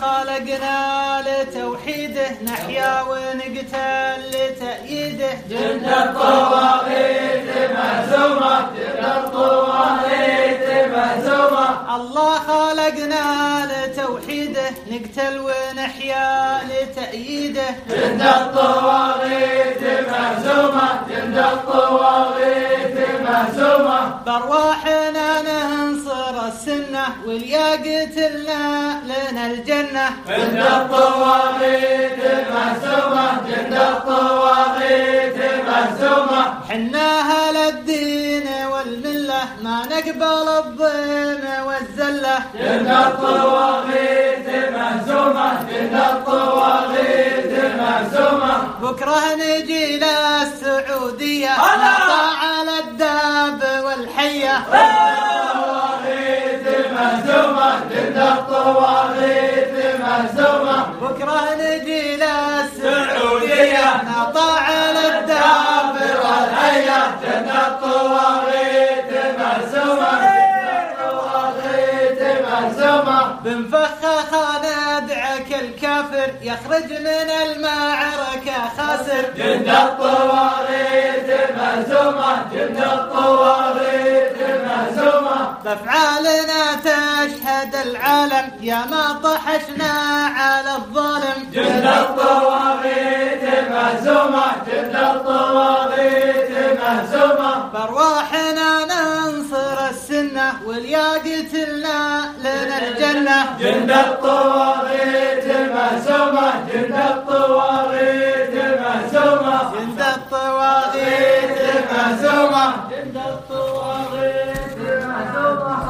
خلقنا لتوحيده نحيا ونقتل لتأييده. جند الطواغيت مهزومة جند الطواغيت مهزومة الله خلقنا لتوحيده نقتل ونحيا لتأييده. جند الطواغيت مهزومة جند الطواغيت مهزومة بارواحنا السنة واليا قتلنا لنا الجنة. جند الطواغيت مهزومة جند الطواغيت مهزومة حنا أهل الدين والملة ما نقبل الظلم والزلة. جند الطواغيت مهزومة جند الطواغيت مهزومة بكرة نجي للسعودية نقطع على الداب والحية. بكرة نجي للسعودية سعودية نقطع على الداب والحية جند الطواغيت مهزومة الطواغيت مهزومة بنفخخ ندعك الكافر يخرج من المعركة خاسر جند الطواغيت مهزومة جند الطواغيت مهزومة بأفعالنا تشهد العالم يا ما طحشنا على الظالم كل الطواغيت مهزومة. بارواحنا ننصر السنة واليا لنا الجنة. جند الطواغيت مهزومة. جند الطواغيت مهزومة. جند الطواغيت مهزومة. جند الطواغيت